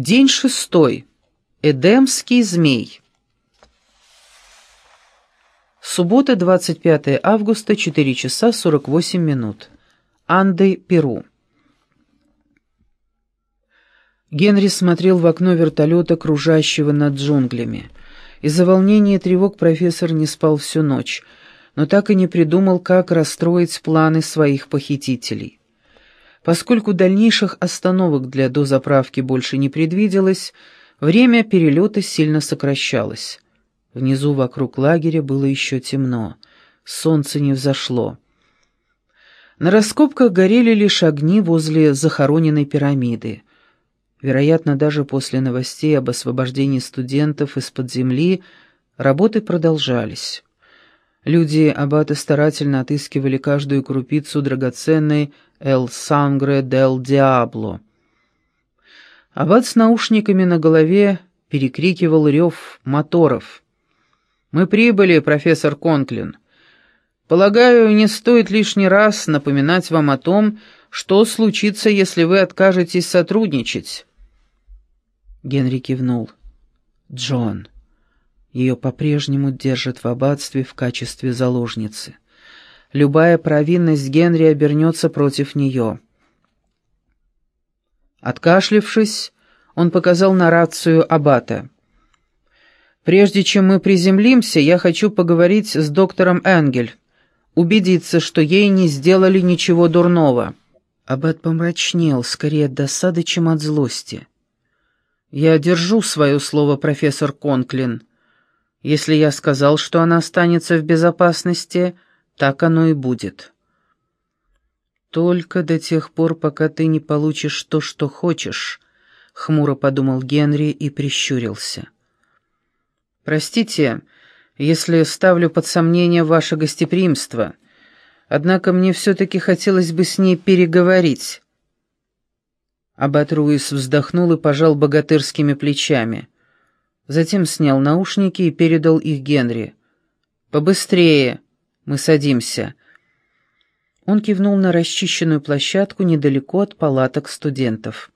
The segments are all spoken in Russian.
День шестой. Эдемский змей. Суббота, 25 августа, 4 часа 48 минут. Анды, Перу. Генри смотрел в окно вертолета, кружащего над джунглями. Из-за волнения и тревог профессор не спал всю ночь, но так и не придумал, как расстроить планы своих похитителей. Поскольку дальнейших остановок для дозаправки больше не предвиделось, время перелета сильно сокращалось. Внизу вокруг лагеря было еще темно, солнце не взошло. На раскопках горели лишь огни возле захороненной пирамиды. Вероятно, даже после новостей об освобождении студентов из-под земли работы продолжались. Люди аббата старательно отыскивали каждую крупицу драгоценной «El Sangre del Diablo». Аббат с наушниками на голове перекрикивал рев моторов. «Мы прибыли, профессор Конклин. Полагаю, не стоит лишний раз напоминать вам о том, что случится, если вы откажетесь сотрудничать». Генри кивнул. «Джон». Ее по-прежнему держат в аббатстве в качестве заложницы. Любая провинность Генри обернется против нее. Откашлившись, он показал на рацию аббата. «Прежде чем мы приземлимся, я хочу поговорить с доктором Энгель, убедиться, что ей не сделали ничего дурного». Аббат помрачнел, скорее от досады, чем от злости. «Я держу свое слово, профессор Конклин. Если я сказал, что она останется в безопасности, так оно и будет. Только до тех пор, пока ты не получишь то, что хочешь, хмуро подумал Генри и прищурился. Простите, если ставлю под сомнение ваше гостеприимство, однако мне все-таки хотелось бы с ней переговорить. Аббат Руис вздохнул и пожал богатырскими плечами. Затем снял наушники и передал их Генри. «Побыстрее! Мы садимся!» Он кивнул на расчищенную площадку недалеко от палаток студентов.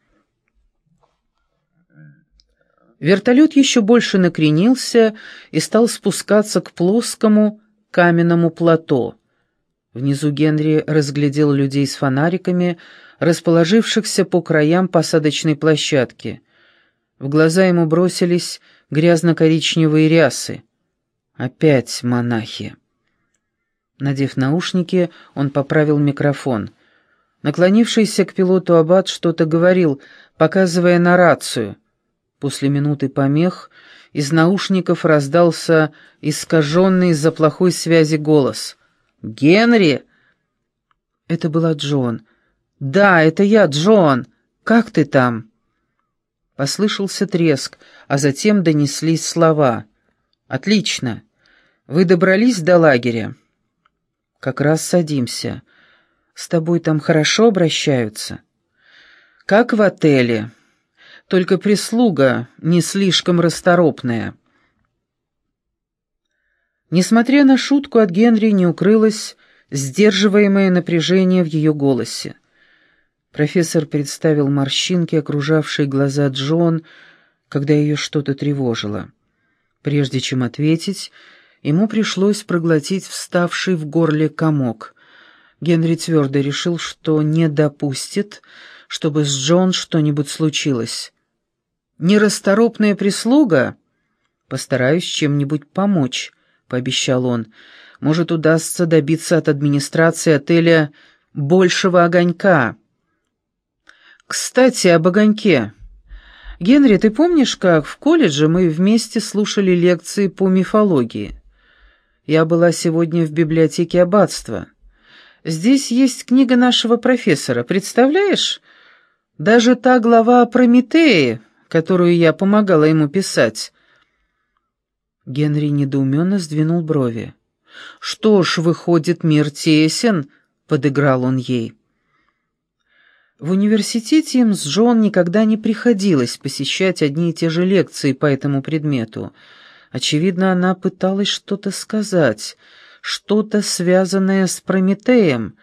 Вертолет еще больше накренился и стал спускаться к плоскому каменному плато. Внизу Генри разглядел людей с фонариками, расположившихся по краям посадочной площадки. В глаза ему бросились грязно-коричневые рясы. Опять монахи. Надев наушники, он поправил микрофон. Наклонившийся к пилоту Аббат что-то говорил, показывая на рацию. После минуты помех из наушников раздался искаженный из-за плохой связи голос. «Генри!» Это была Джон. «Да, это я, Джон! Как ты там?» Послышался треск, а затем донеслись слова. «Отлично! Вы добрались до лагеря?» «Как раз садимся. С тобой там хорошо обращаются?» «Как в отеле. Только прислуга не слишком расторопная». Несмотря на шутку, от Генри не укрылось сдерживаемое напряжение в ее голосе. Профессор представил морщинки, окружавшие глаза Джон, когда ее что-то тревожило. Прежде чем ответить, ему пришлось проглотить вставший в горле комок. Генри твердо решил, что не допустит, чтобы с Джон что-нибудь случилось. «Нерасторопная прислуга?» «Постараюсь чем-нибудь помочь», — пообещал он. «Может, удастся добиться от администрации отеля большего огонька». «Кстати, об огоньке. Генри, ты помнишь, как в колледже мы вместе слушали лекции по мифологии? Я была сегодня в библиотеке аббатства. Здесь есть книга нашего профессора, представляешь? Даже та глава о Прометее, которую я помогала ему писать». Генри недоуменно сдвинул брови. «Что ж, выходит, мир тесен», — подыграл он ей. В университете им с Джон никогда не приходилось посещать одни и те же лекции по этому предмету. Очевидно, она пыталась что-то сказать, что-то связанное с Прометеем,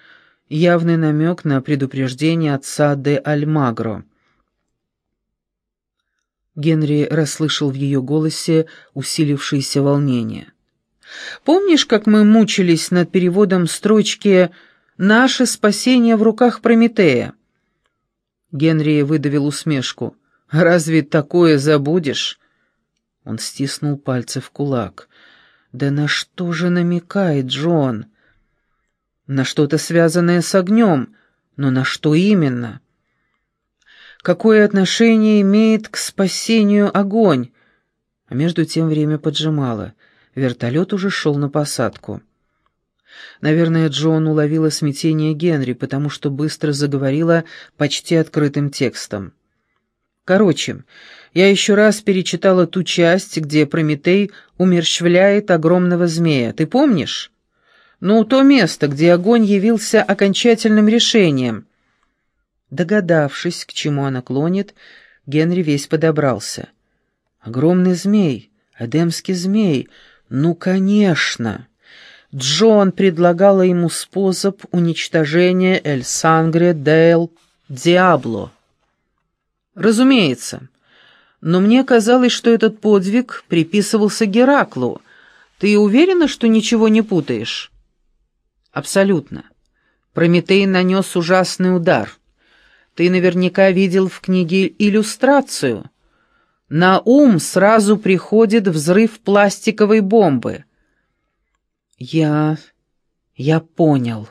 явный намек на предупреждение отца де Альмагро. Генри расслышал в ее голосе усилившееся волнение. «Помнишь, как мы мучились над переводом строчки «Наше спасение в руках Прометея»?» Генри выдавил усмешку. «Разве такое забудешь?» Он стиснул пальцы в кулак. «Да на что же намекает Джон?» «На что-то связанное с огнем, но на что именно?» какое отношение имеет к спасению огонь. А между тем время поджимало. Вертолет уже шел на посадку. Наверное, Джон уловила смятение Генри, потому что быстро заговорила почти открытым текстом. Короче, я еще раз перечитала ту часть, где Прометей умерщвляет огромного змея. Ты помнишь? Ну, то место, где огонь явился окончательным решением. Догадавшись, к чему она клонит, Генри весь подобрался. «Огромный змей, адемский змей, ну, конечно!» Джон предлагала ему способ уничтожения Эль Сангре Дейл Диабло. «Разумеется. Но мне казалось, что этот подвиг приписывался Гераклу. Ты уверена, что ничего не путаешь?» «Абсолютно. Прометей нанес ужасный удар. Ты наверняка видел в книге иллюстрацию. На ум сразу приходит взрыв пластиковой бомбы. Я... я понял.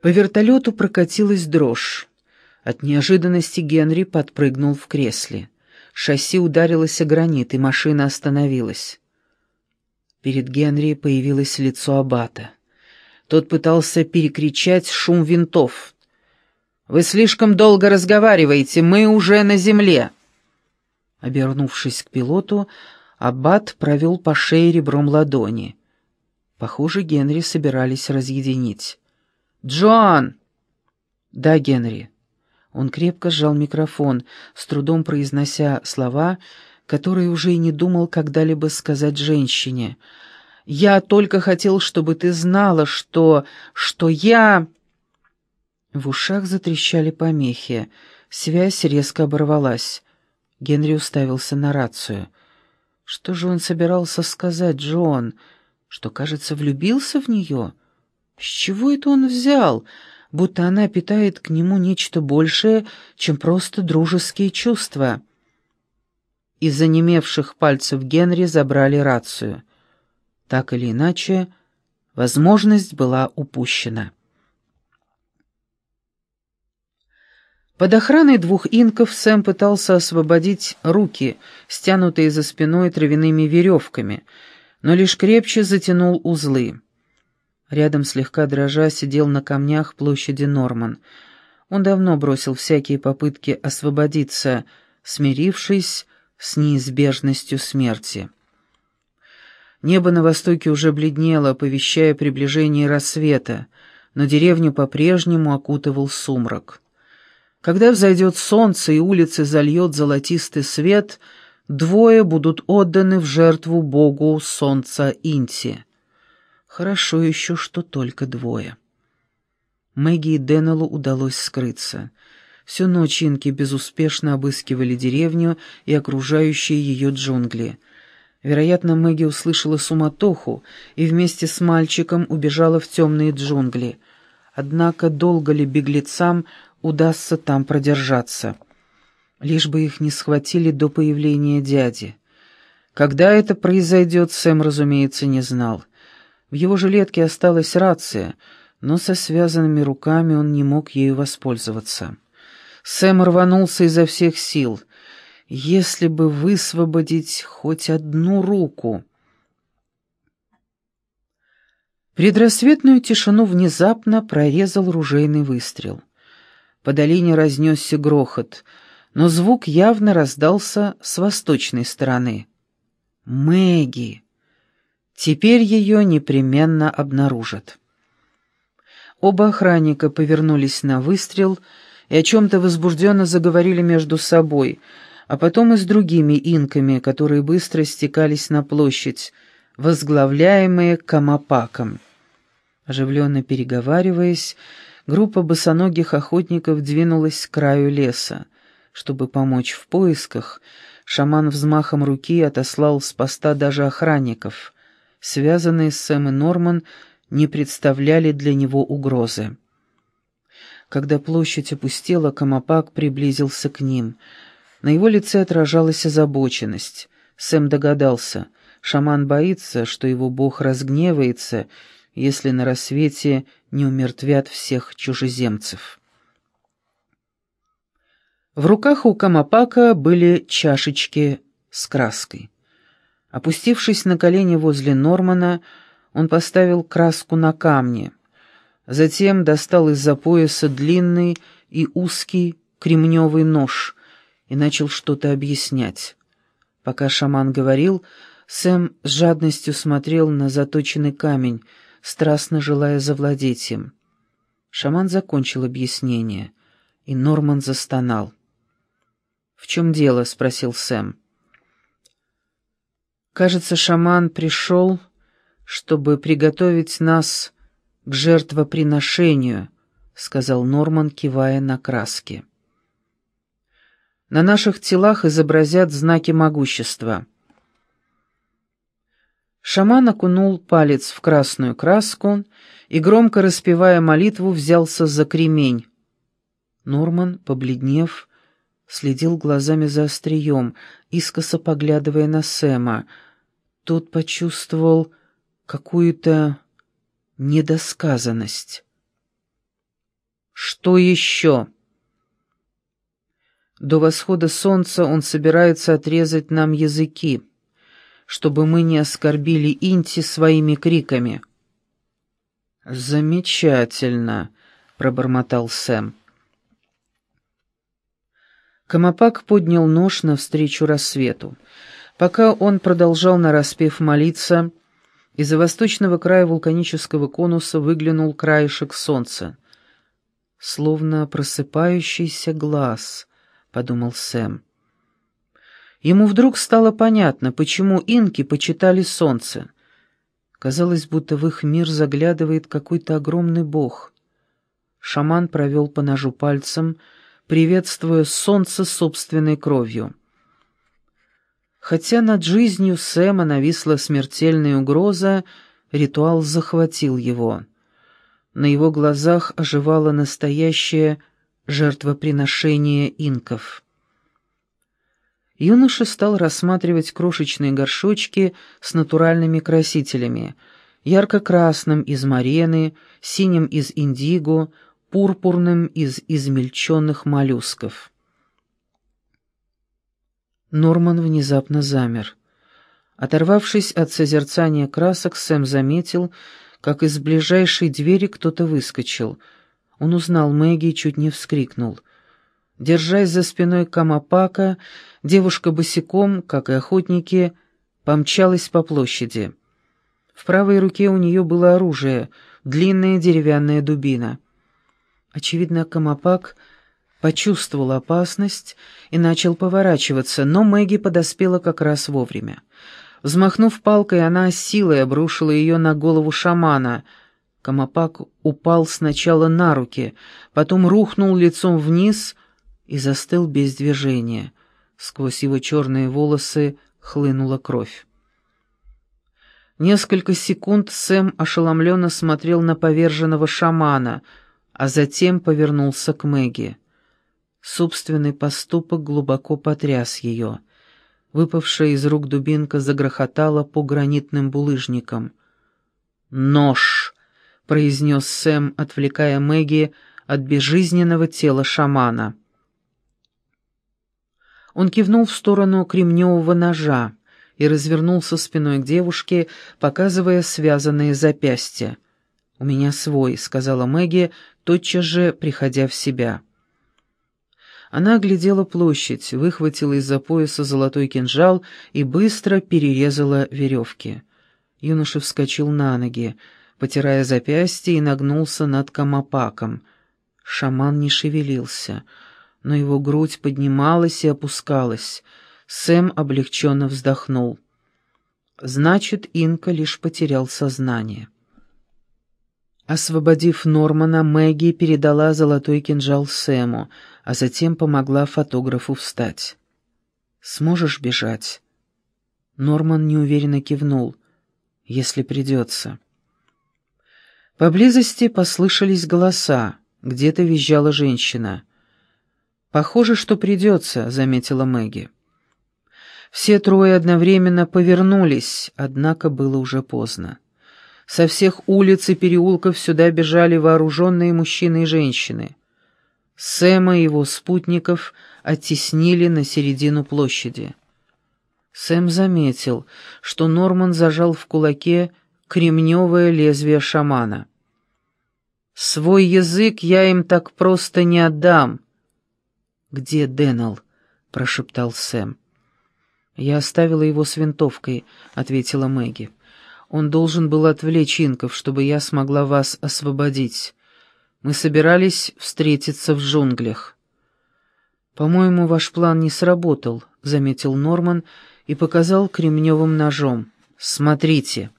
По вертолету прокатилась дрожь. От неожиданности Генри подпрыгнул в кресле. Шасси ударилось о гранит, и машина остановилась. Перед Генри появилось лицо Аббата. Тот пытался перекричать шум винтов. «Вы слишком долго разговариваете, мы уже на земле!» Обернувшись к пилоту, Аббат провел по шее ребром ладони. Похоже, Генри собирались разъединить. «Джон!» «Да, Генри». Он крепко сжал микрофон, с трудом произнося слова, которые уже и не думал когда-либо сказать женщине — я только хотел, чтобы ты знала, что... что я...» В ушах затрещали помехи. Связь резко оборвалась. Генри уставился на рацию. Что же он собирался сказать, Джон? Что, кажется, влюбился в нее? С чего это он взял? Будто она питает к нему нечто большее, чем просто дружеские чувства. Из занемевших пальцев Генри забрали рацию. Так или иначе, возможность была упущена. Под охраной двух инков Сэм пытался освободить руки, стянутые за спиной травяными веревками, но лишь крепче затянул узлы. Рядом слегка дрожа сидел на камнях площади Норман. Он давно бросил всякие попытки освободиться, смирившись с неизбежностью смерти. Небо на востоке уже бледнело, оповещая приближение рассвета, но деревню по-прежнему окутывал сумрак. Когда взойдет солнце и улицы зальет золотистый свет, двое будут отданы в жертву богу солнца Инти. Хорошо еще, что только двое. Мэгги и Деннеллу удалось скрыться. Всю ночь инки безуспешно обыскивали деревню и окружающие ее джунгли — Вероятно, Мэгги услышала суматоху и вместе с мальчиком убежала в темные джунгли. Однако долго ли беглецам удастся там продержаться? Лишь бы их не схватили до появления дяди. Когда это произойдет, Сэм, разумеется, не знал. В его жилетке осталась рация, но со связанными руками он не мог ею воспользоваться. Сэм рванулся изо всех сил — если бы высвободить хоть одну руку. Предрассветную тишину внезапно прорезал ружейный выстрел. По долине разнесся грохот, но звук явно раздался с восточной стороны. Мэгги! Теперь ее непременно обнаружат. Оба охранника повернулись на выстрел и о чем-то возбужденно заговорили между собой — а потом и с другими инками, которые быстро стекались на площадь, возглавляемые Камапаком. Оживленно переговариваясь, группа босоногих охотников двинулась к краю леса. Чтобы помочь в поисках, шаман взмахом руки отослал с поста даже охранников. Связанные с Сэм и Норман не представляли для него угрозы. Когда площадь опустела, Камапак приблизился к ним. На его лице отражалась озабоченность. Сэм догадался, шаман боится, что его бог разгневается, если на рассвете не умертвят всех чужеземцев. В руках у Камапака были чашечки с краской. Опустившись на колени возле Нормана, он поставил краску на камни. Затем достал из-за пояса длинный и узкий кремневый нож и начал что-то объяснять. Пока шаман говорил, Сэм с жадностью смотрел на заточенный камень, страстно желая завладеть им. Шаман закончил объяснение, и Норман застонал. «В чем дело?» — спросил Сэм. «Кажется, шаман пришел, чтобы приготовить нас к жертвоприношению», — сказал Норман, кивая на краски. «На наших телах изобразят знаки могущества». Шаман окунул палец в красную краску и, громко распевая молитву, взялся за кремень. Норман, побледнев, следил глазами за острием, искоса поглядывая на Сэма. Тот почувствовал какую-то недосказанность. «Что еще?» «До восхода солнца он собирается отрезать нам языки, чтобы мы не оскорбили Инти своими криками». «Замечательно», — пробормотал Сэм. Камапак поднял нож навстречу рассвету. Пока он продолжал нараспев молиться, из-за восточного края вулканического конуса выглянул краешек солнца. «Словно просыпающийся глаз», — подумал Сэм. Ему вдруг стало понятно, почему инки почитали солнце. Казалось, будто в их мир заглядывает какой-то огромный бог. Шаман провел по ножу пальцем, — приветствуя солнце собственной кровью. Хотя над жизнью Сэма нависла смертельная угроза, ритуал захватил его. На его глазах оживало настоящее жертвоприношение инков. Юноша стал рассматривать крошечные горшочки с натуральными красителями, ярко-красным из марены, синим из индиго, пурпурным из измельченных моллюсков. Норман внезапно замер. Оторвавшись от созерцания красок, Сэм заметил, как из ближайшей двери кто-то выскочил. Он узнал Мэгги и чуть не вскрикнул. Держась за спиной Камапака, девушка босиком, как и охотники, помчалась по площади. В правой руке у нее было оружие, длинная деревянная дубина — Очевидно, Камапак почувствовал опасность и начал поворачиваться, но Мэгги подоспела как раз вовремя. Взмахнув палкой, она силой обрушила ее на голову шамана. Камапак упал сначала на руки, потом рухнул лицом вниз и застыл без движения. Сквозь его черные волосы хлынула кровь. Несколько секунд Сэм ошеломленно смотрел на поверженного шамана — а затем повернулся к Мэгги. Собственный поступок глубоко потряс ее. Выпавшая из рук дубинка загрохотала по гранитным булыжникам. «Нож!» — произнес Сэм, отвлекая Мэгги от безжизненного тела шамана. Он кивнул в сторону кремневого ножа и развернулся спиной к девушке, показывая связанные запястья. «У меня свой», — сказала Мэгги, тотчас же приходя в себя. Она оглядела площадь, выхватила из-за пояса золотой кинжал и быстро перерезала веревки. Юноша вскочил на ноги, потирая запястье, и нагнулся над камапаком. Шаман не шевелился, но его грудь поднималась и опускалась. Сэм облегченно вздохнул. Значит, Инка лишь потерял сознание. Освободив Нормана, Мэгги передала золотой кинжал Сэму, а затем помогла фотографу встать. «Сможешь бежать?» Норман неуверенно кивнул. «Если придется». Поблизости послышались голоса. Где-то визжала женщина. «Похоже, что придется», — заметила Мэгги. Все трое одновременно повернулись, однако было уже поздно. Со всех улиц и переулков сюда бежали вооруженные мужчины и женщины. Сэма и его спутников оттеснили на середину площади. Сэм заметил, что Норман зажал в кулаке кремневое лезвие шамана. «Свой язык я им так просто не отдам». «Где Дэннел?» — прошептал Сэм. «Я оставила его с винтовкой», — ответила Мэгги. «Он должен был отвлечь инков, чтобы я смогла вас освободить. Мы собирались встретиться в джунглях». «По-моему, ваш план не сработал», — заметил Норман и показал кремневым ножом. «Смотрите».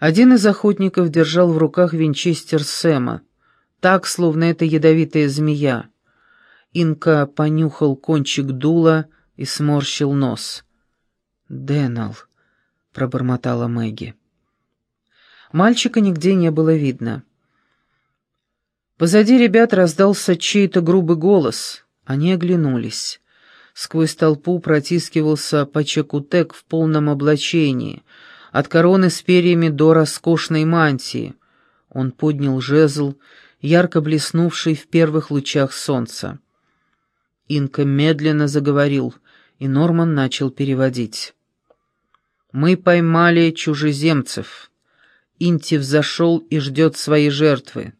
Один из охотников держал в руках винчестер Сэма, так, словно это ядовитая змея. Инка понюхал кончик дула и сморщил нос. «Дэннел», — пробормотала Мэгги. Мальчика нигде не было видно. Позади ребят раздался чей-то грубый голос. Они оглянулись. Сквозь толпу протискивался Пачакутек в полном облачении, от короны с перьями до роскошной мантии. Он поднял жезл, ярко блеснувший в первых лучах солнца. Инка медленно заговорил, и Норман начал переводить. «Мы поймали чужеземцев. Инти взошел и ждет своей жертвы.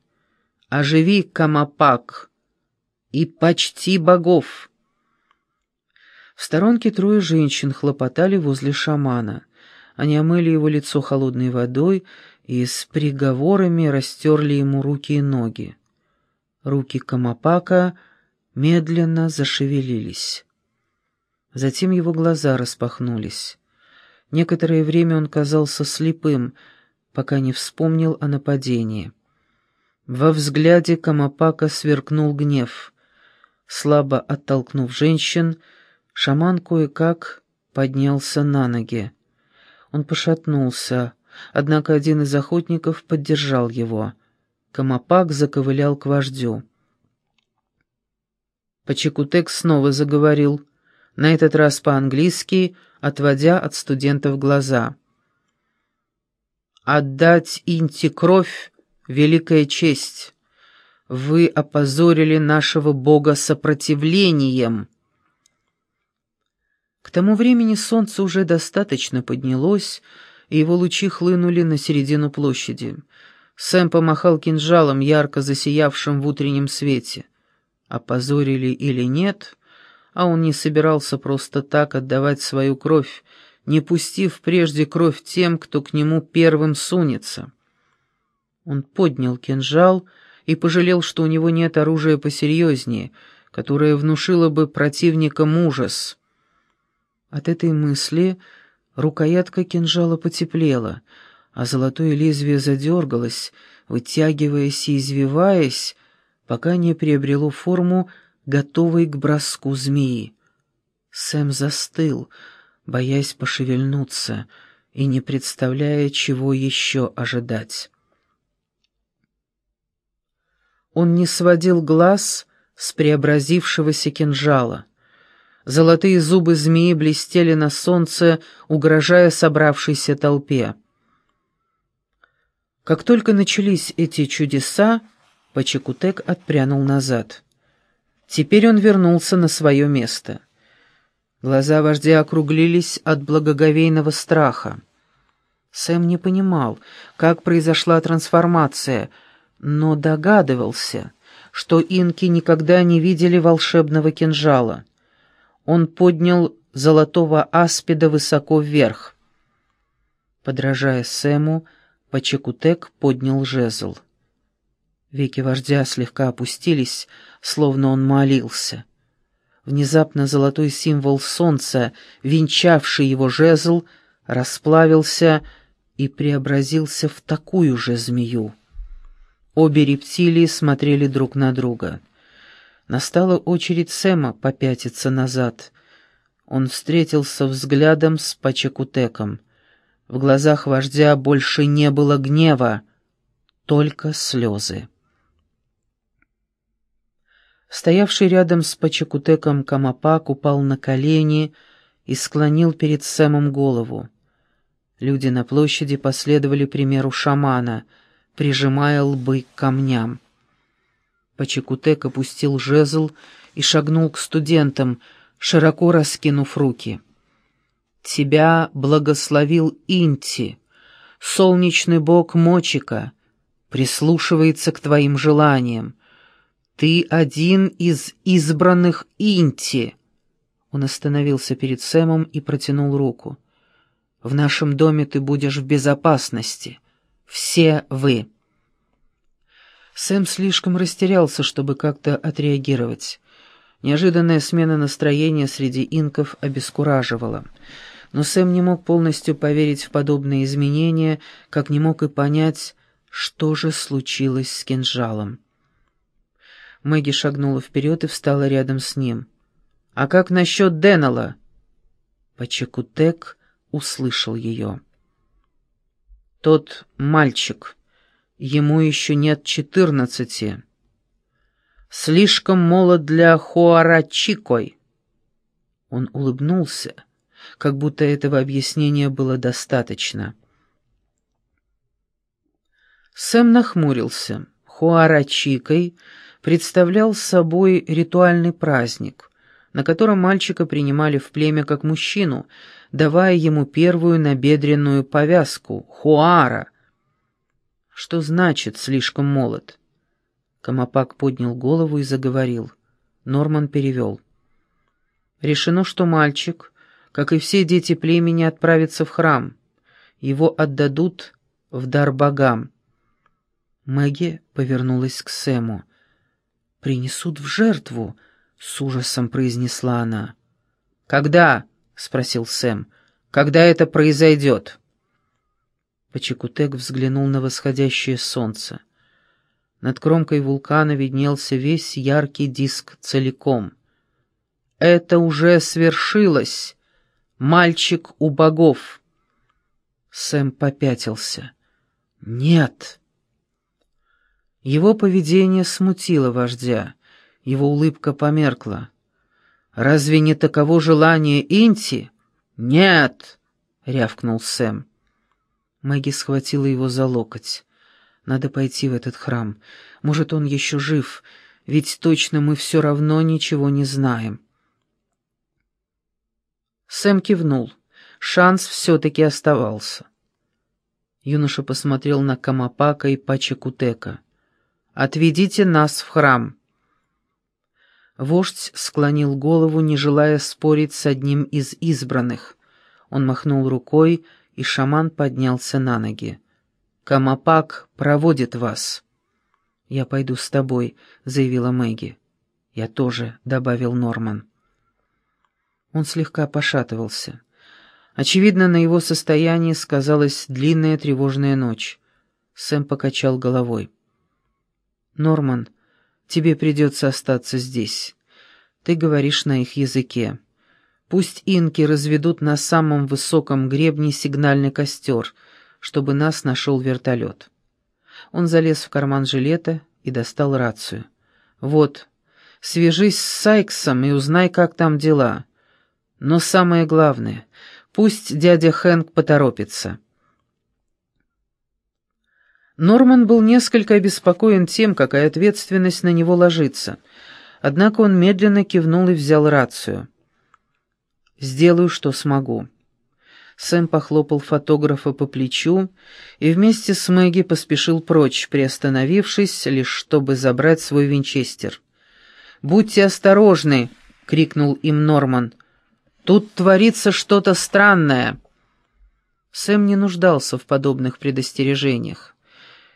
Оживи Камапак и почти богов». В сторонке трое женщин хлопотали возле шамана. Они омыли его лицо холодной водой и с приговорами растерли ему руки и ноги. Руки Камапака — медленно зашевелились. Затем его глаза распахнулись. Некоторое время он казался слепым, пока не вспомнил о нападении. Во взгляде Камапака сверкнул гнев. Слабо оттолкнув женщин, шаман кое-как поднялся на ноги. Он пошатнулся, однако один из охотников поддержал его. Камапак заковылял к вождю. Пачекутек снова заговорил, на этот раз по-английски, отводя от студентов глаза. «Отдать Инти кровь — великая честь. Вы опозорили нашего бога сопротивлением». К тому времени солнце уже достаточно поднялось, и его лучи хлынули на середину площади. Сэм помахал кинжалом, ярко засиявшим в утреннем свете опозорили или нет, а он не собирался просто так отдавать свою кровь, не пустив прежде кровь тем, кто к нему первым сунется. Он поднял кинжал и пожалел, что у него нет оружия посерьезнее, которое внушило бы противникам ужас. От этой мысли рукоятка кинжала потеплела, а золотое лезвие задергалось, вытягиваясь и извиваясь, пока не приобрело форму, готовой к броску змеи. Сэм застыл, боясь пошевельнуться и не представляя, чего еще ожидать. Он не сводил глаз с преобразившегося кинжала. Золотые зубы змеи блестели на солнце, угрожая собравшейся толпе. Как только начались эти чудеса, Пачекутек отпрянул назад. Теперь он вернулся на свое место. Глаза вождя округлились от благоговейного страха. Сэм не понимал, как произошла трансформация, но догадывался, что инки никогда не видели волшебного кинжала. Он поднял золотого аспида высоко вверх. Подражая Сэму, Пачекутек поднял жезл. Веки вождя слегка опустились, словно он молился. Внезапно золотой символ солнца, венчавший его жезл, расплавился и преобразился в такую же змею. Обе рептилии смотрели друг на друга. Настала очередь Сэма попятиться назад. Он встретился взглядом с Пачакутеком. В глазах вождя больше не было гнева, только слезы. Стоявший рядом с Пачакутеком Камапак упал на колени и склонил перед Сэмом голову. Люди на площади последовали примеру шамана, прижимая лбы к камням. Пачакутек опустил жезл и шагнул к студентам, широко раскинув руки. «Тебя благословил Инти, солнечный бог Мочика, прислушивается к твоим желаниям. Ты один из избранных Инти!» Он остановился перед Сэмом и протянул руку. «В нашем доме ты будешь в безопасности. Все вы!» Сэм слишком растерялся, чтобы как-то отреагировать. Неожиданная смена настроения среди инков обескураживала. Но Сэм не мог полностью поверить в подобные изменения, как не мог и понять, что же случилось с кинжалом. Мэгги шагнула вперед и встала рядом с ним. «А как насчет Деннелла?» Пачекутек услышал ее. «Тот мальчик. Ему еще нет четырнадцати. Слишком молод для Хуарачикой». Он улыбнулся, как будто этого объяснения было достаточно. Сэм нахмурился. Хуарачикой представлял собой ритуальный праздник, на котором мальчика принимали в племя как мужчину, давая ему первую набедренную повязку — хуара. Что значит «слишком молод»? Камапак поднял голову и заговорил. Норман перевел. Решено, что мальчик, как и все дети племени, отправится в храм. Его отдадут в дар богам. Мэгги повернулась к Сэму принесут в жертву», — с ужасом произнесла она. «Когда?» — спросил Сэм. «Когда это произойдет?» Пачекутек взглянул на восходящее солнце. Над кромкой вулкана виднелся весь яркий диск целиком. «Это уже свершилось! Мальчик у богов!» Сэм попятился. «Нет!» Его поведение смутило вождя, его улыбка померкла. «Разве не таково желание Инти?» «Нет!» — рявкнул Сэм. Мэгги схватила его за локоть. «Надо пойти в этот храм. Может, он еще жив, ведь точно мы все равно ничего не знаем». Сэм кивнул. Шанс все-таки оставался. Юноша посмотрел на Камапака и Пачакутека. Отведите нас в храм». Вождь склонил голову, не желая спорить с одним из избранных. Он махнул рукой, и шаман поднялся на ноги. «Камапак проводит вас». «Я пойду с тобой», — заявила Мэгги. «Я тоже», — добавил Норман. Он слегка пошатывался. Очевидно, на его состоянии сказалась длинная тревожная ночь. Сэм покачал головой. «Норман, тебе придется остаться здесь. Ты говоришь на их языке. Пусть инки разведут на самом высоком гребне сигнальный костер, чтобы нас нашел вертолет». Он залез в карман жилета и достал рацию. «Вот, свяжись с Сайксом и узнай, как там дела. Но самое главное, пусть дядя Хэнк поторопится». Норман был несколько обеспокоен тем, какая ответственность на него ложится. Однако он медленно кивнул и взял рацию. «Сделаю, что смогу». Сэм похлопал фотографа по плечу и вместе с Мэгги поспешил прочь, приостановившись, лишь чтобы забрать свой винчестер. «Будьте осторожны!» — крикнул им Норман. «Тут творится что-то странное!» Сэм не нуждался в подобных предостережениях.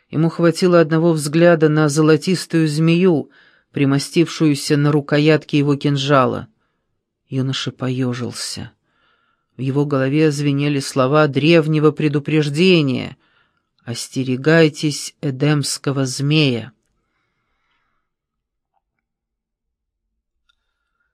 Ему хватило одного взгляда на золотистую змею, примостившуюся на рукоятке его кинжала. Юноша поежился. В его голове звенели слова древнего предупреждения «Остерегайтесь эдемского змея».